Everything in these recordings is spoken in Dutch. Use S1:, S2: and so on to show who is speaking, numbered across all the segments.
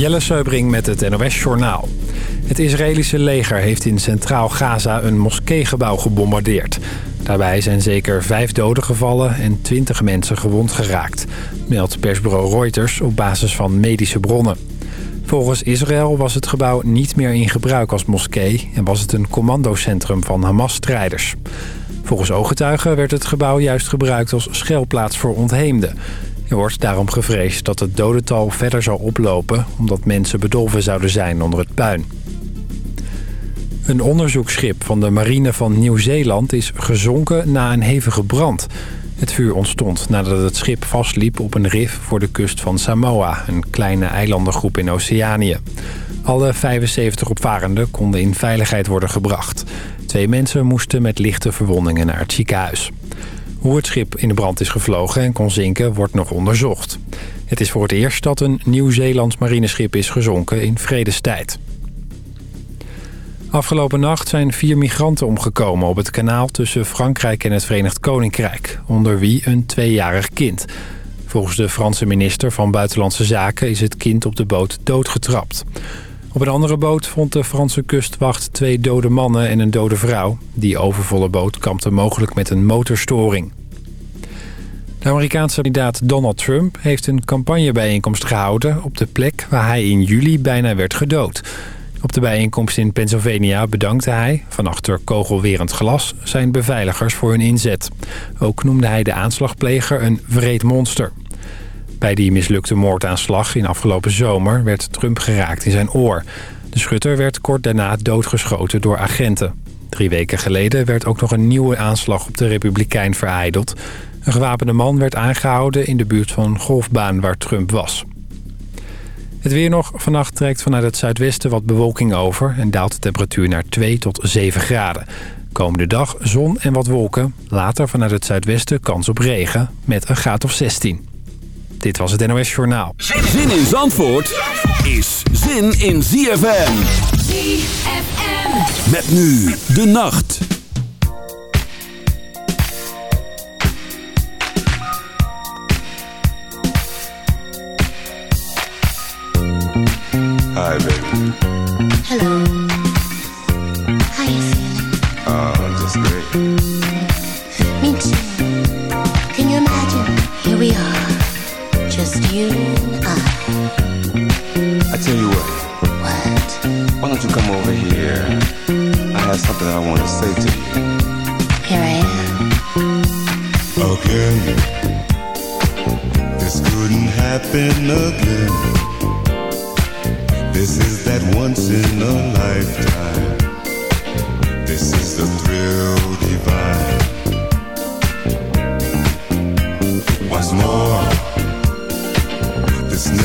S1: Jelle Seubring met het NOS Journaal. Het Israëlische leger heeft in Centraal Gaza een moskeegebouw gebombardeerd. Daarbij zijn zeker vijf doden gevallen en twintig mensen gewond geraakt. Meldt persbureau Reuters op basis van medische bronnen. Volgens Israël was het gebouw niet meer in gebruik als moskee... en was het een commandocentrum van Hamas-strijders. Volgens ooggetuigen werd het gebouw juist gebruikt als schuilplaats voor ontheemden. Er wordt daarom gevreesd dat het dodental verder zal oplopen... omdat mensen bedolven zouden zijn onder het puin. Een onderzoeksschip van de marine van Nieuw-Zeeland is gezonken na een hevige brand. Het vuur ontstond nadat het schip vastliep op een rif voor de kust van Samoa... een kleine eilandengroep in Oceanië. Alle 75 opvarenden konden in veiligheid worden gebracht. Twee mensen moesten met lichte verwondingen naar het ziekenhuis. Hoe het schip in de brand is gevlogen en kon zinken wordt nog onderzocht. Het is voor het eerst dat een Nieuw-Zeelands marineschip is gezonken in vredestijd. Afgelopen nacht zijn vier migranten omgekomen op het kanaal tussen Frankrijk en het Verenigd Koninkrijk, onder wie een tweejarig kind. Volgens de Franse minister van Buitenlandse Zaken is het kind op de boot doodgetrapt. Op een andere boot vond de Franse kustwacht twee dode mannen en een dode vrouw. Die overvolle boot kampte mogelijk met een motorstoring. De Amerikaanse kandidaat Donald Trump heeft een campagnebijeenkomst gehouden... op de plek waar hij in juli bijna werd gedood. Op de bijeenkomst in Pennsylvania bedankte hij, van achter kogelwerend glas... zijn beveiligers voor hun inzet. Ook noemde hij de aanslagpleger een vreed monster. Bij die mislukte moordaanslag in afgelopen zomer werd Trump geraakt in zijn oor. De schutter werd kort daarna doodgeschoten door agenten. Drie weken geleden werd ook nog een nieuwe aanslag op de Republikein vereideld. Een gewapende man werd aangehouden in de buurt van een golfbaan waar Trump was. Het weer nog. Vannacht trekt vanuit het zuidwesten wat bewolking over... en daalt de temperatuur naar 2 tot 7 graden. Komende dag zon en wat wolken. Later vanuit het zuidwesten kans op regen met een graad of 16. Dit was het NOS Journaal.
S2: Zin in Zandvoort is zin in ZFM.
S3: ZFM.
S2: Met nu de nacht.
S4: Hi, baby.
S5: Hello. How you feeling?
S4: Oh, just great.
S5: Me too. Can you imagine? Here we are, you and I.
S4: I tell you what,
S5: What?
S4: why don't you come over here? I have something I want to say to you.
S5: Here I am.
S4: Again, this couldn't happen again. This is that once in a lifetime. This is the thrill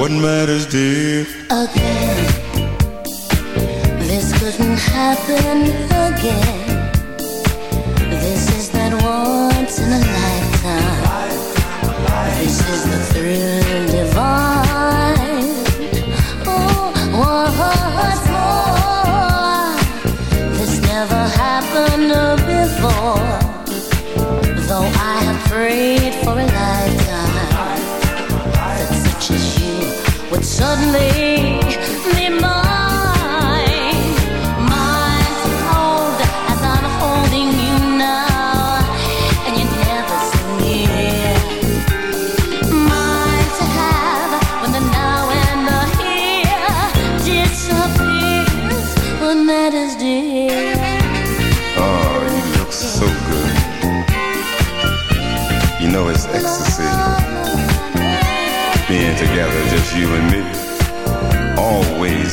S4: What matters, dear?
S5: Again. This couldn't happen again. This is that once in a lifetime.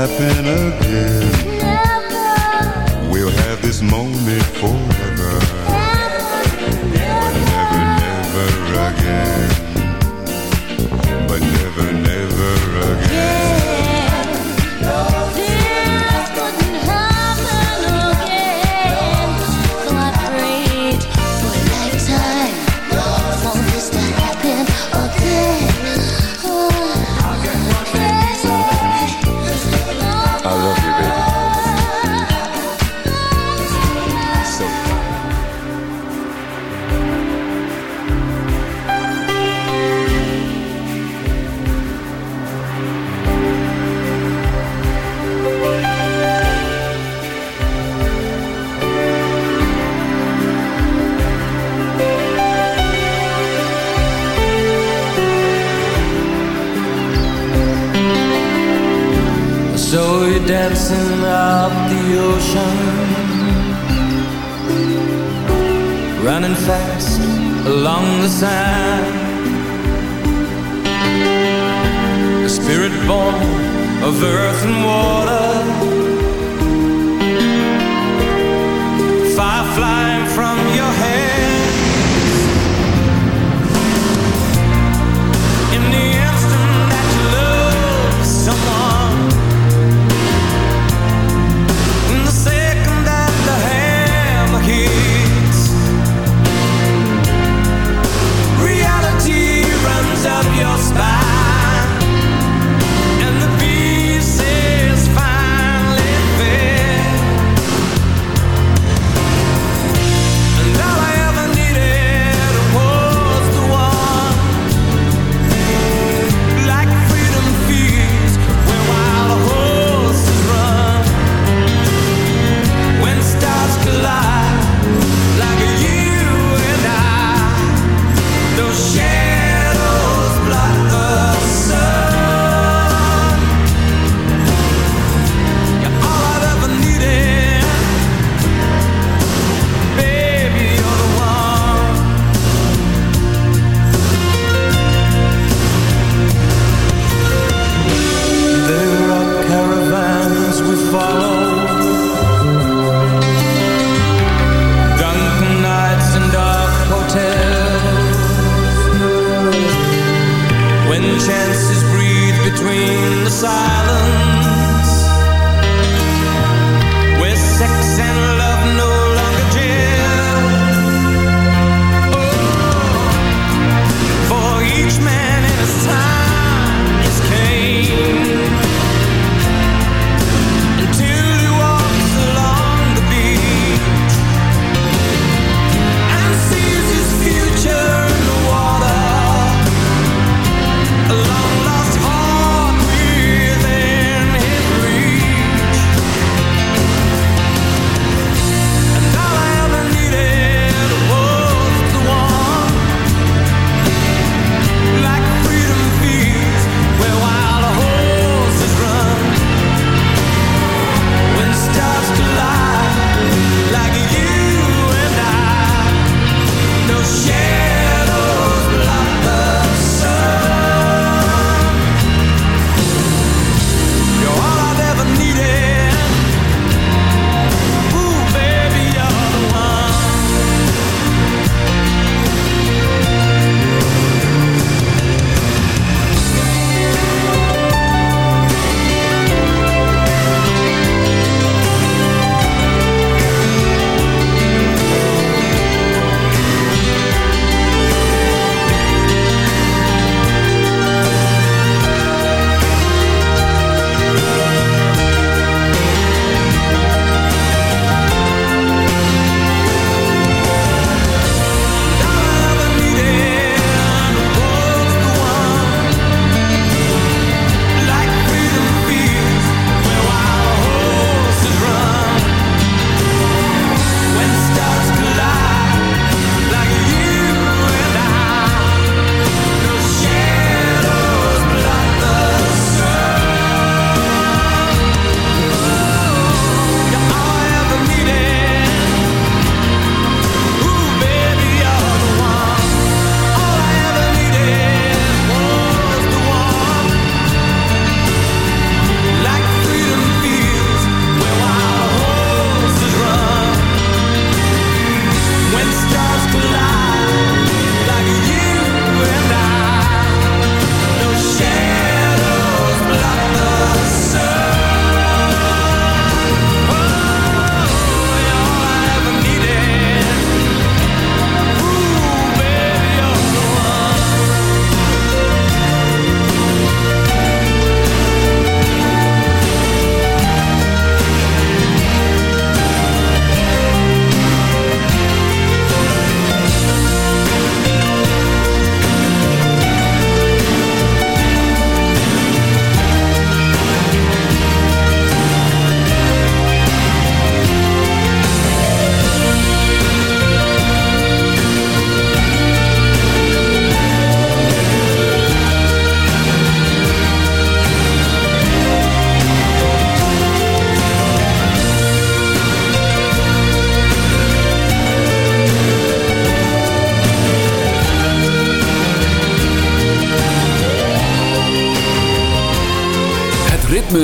S5: Happen again.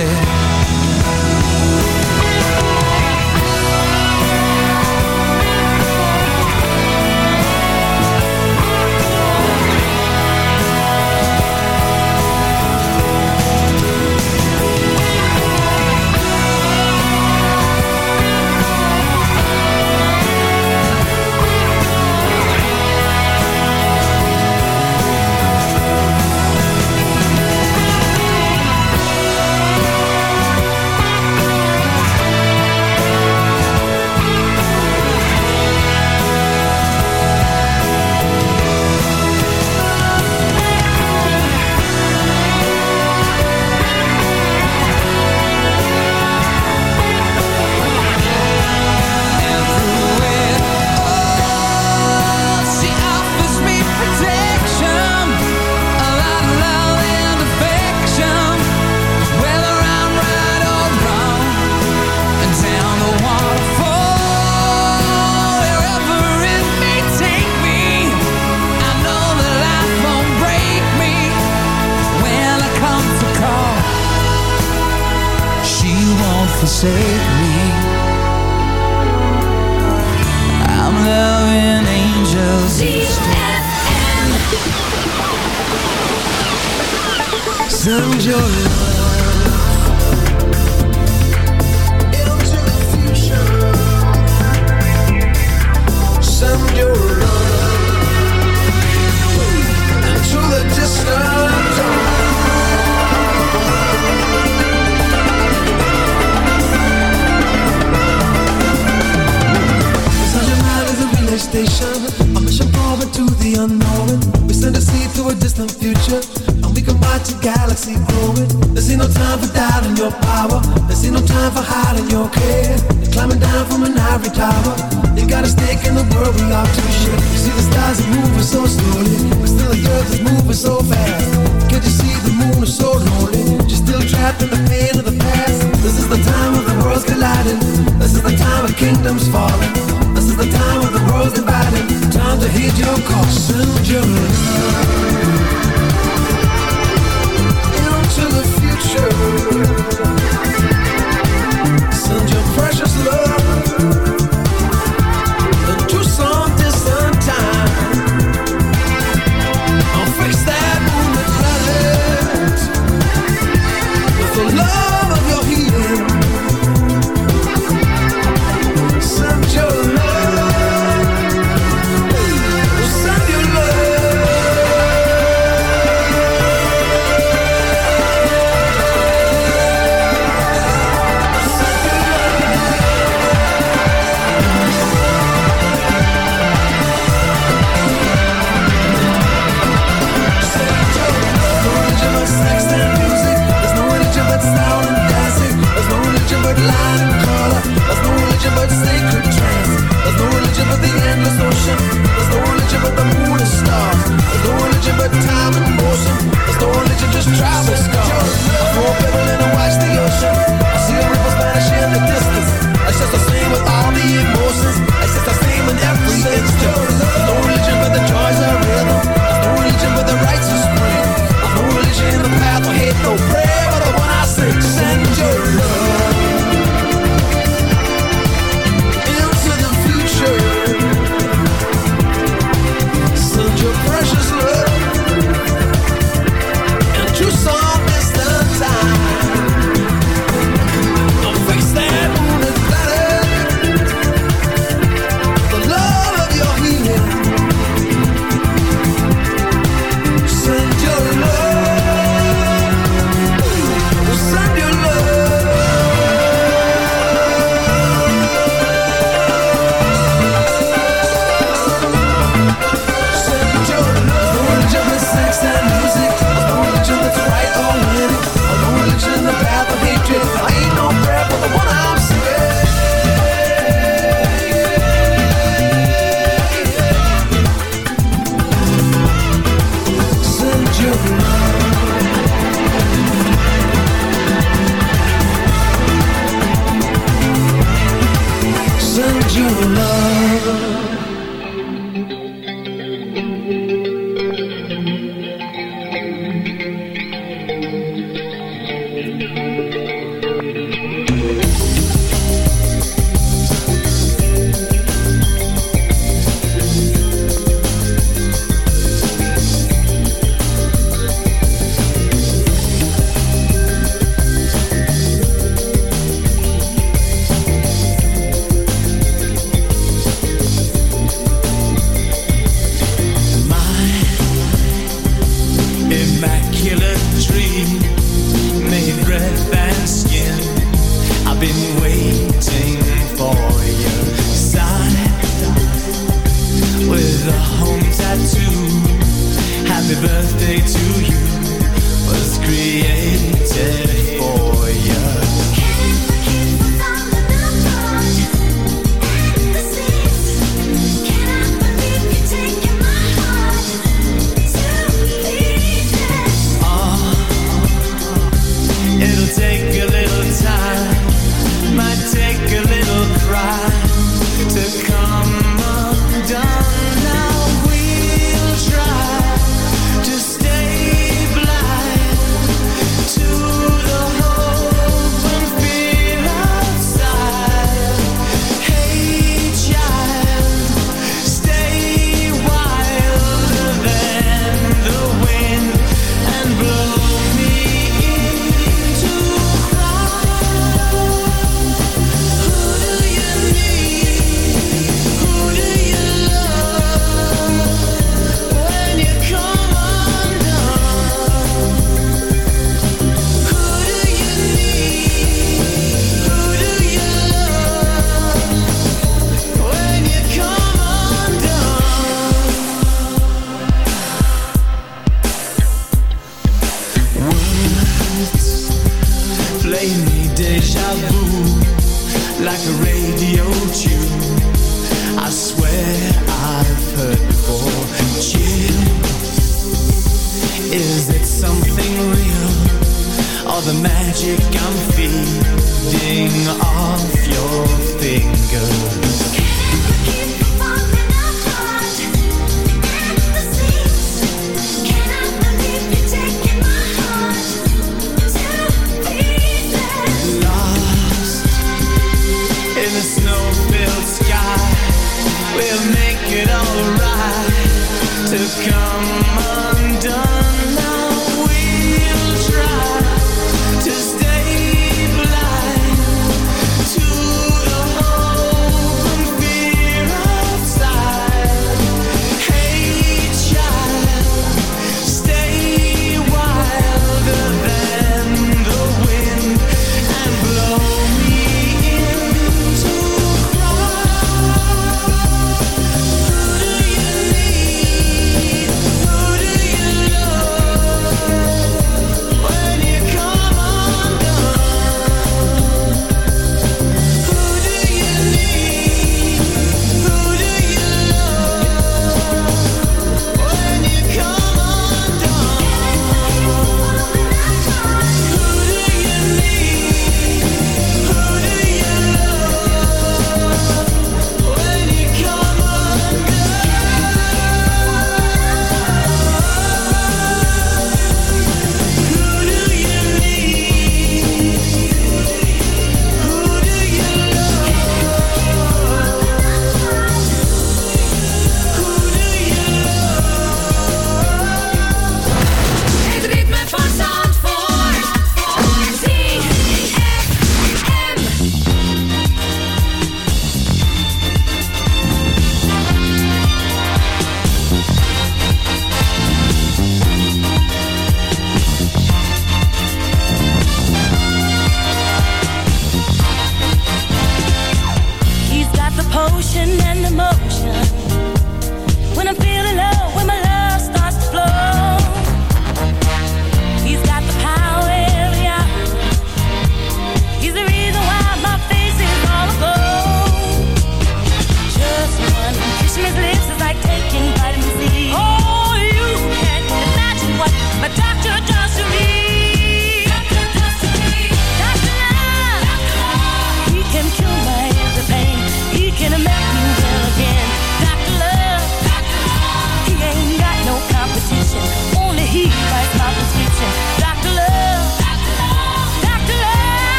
S6: said falling. This is the time of the world's dividing. Time to heed your call,
S5: soon, June.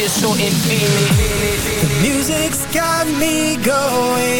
S5: feel so inferior. The
S3: music's got me going.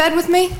S7: Bed with me?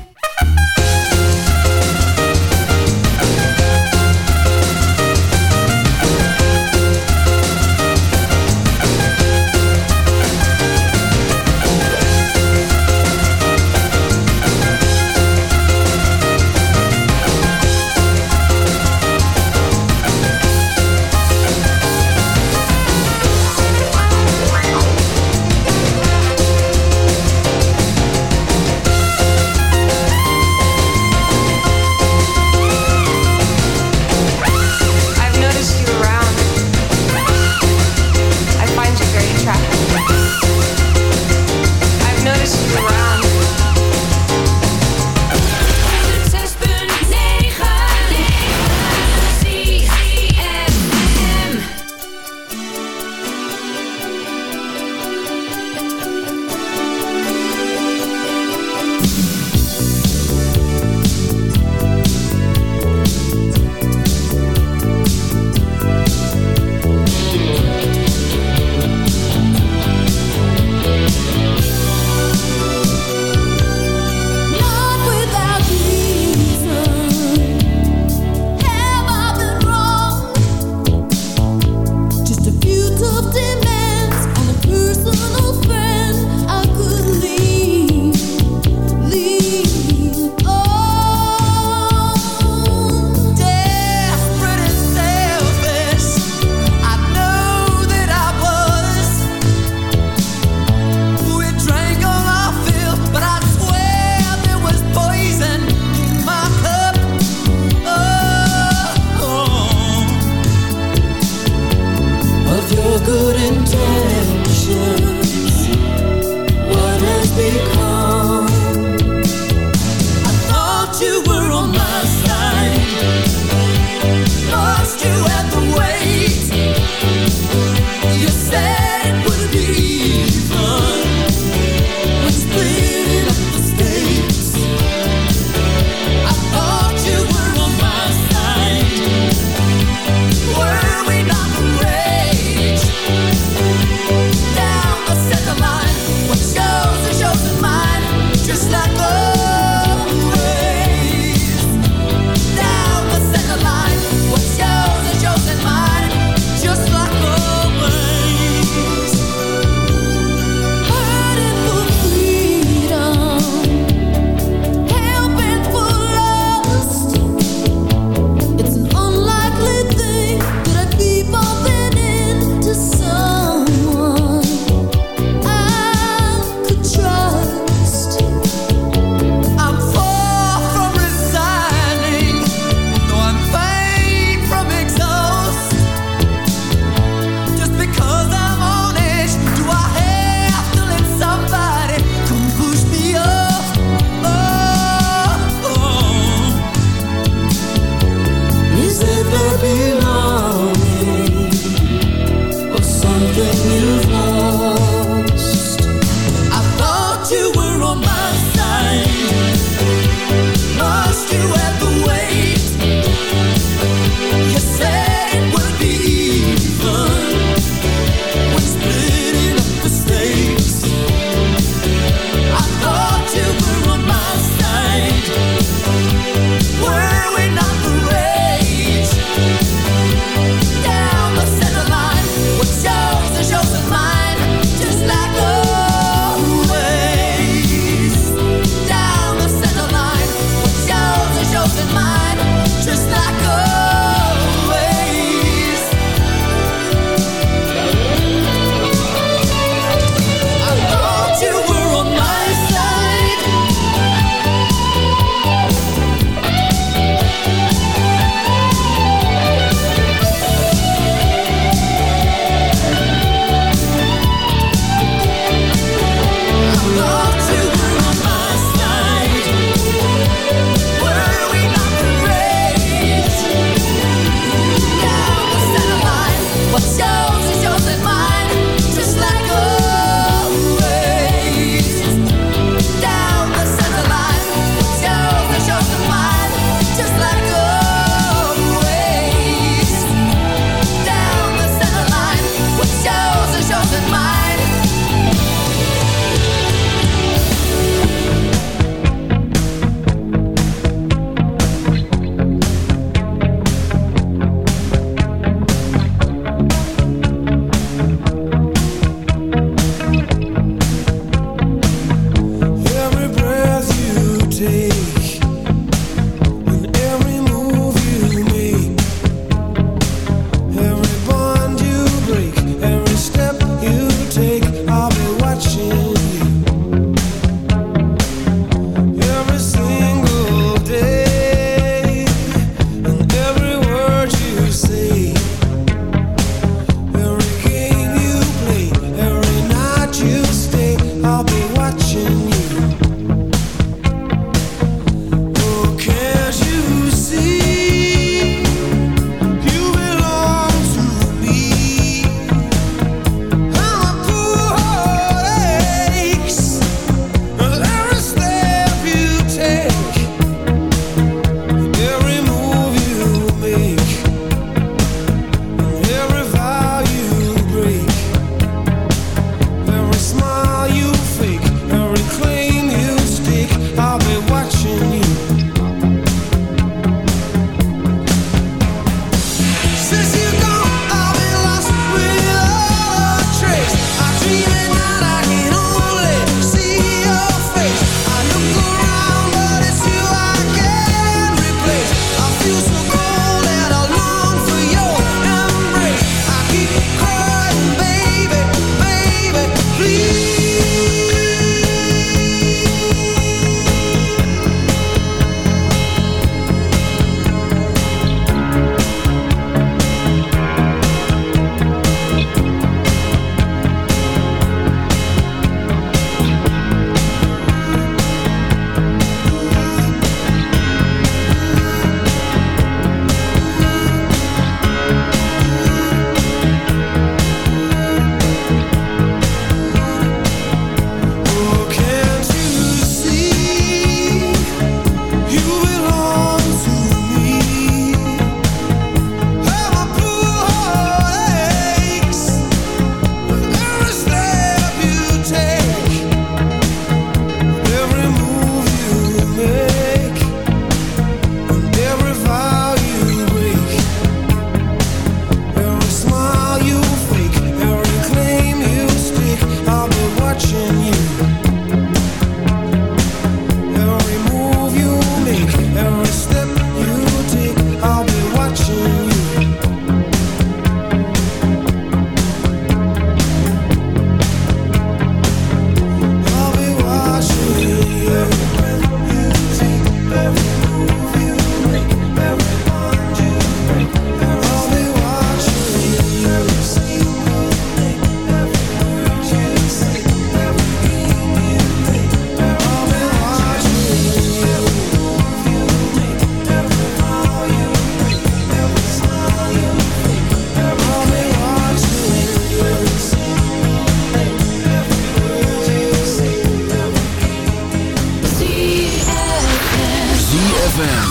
S2: ZFM.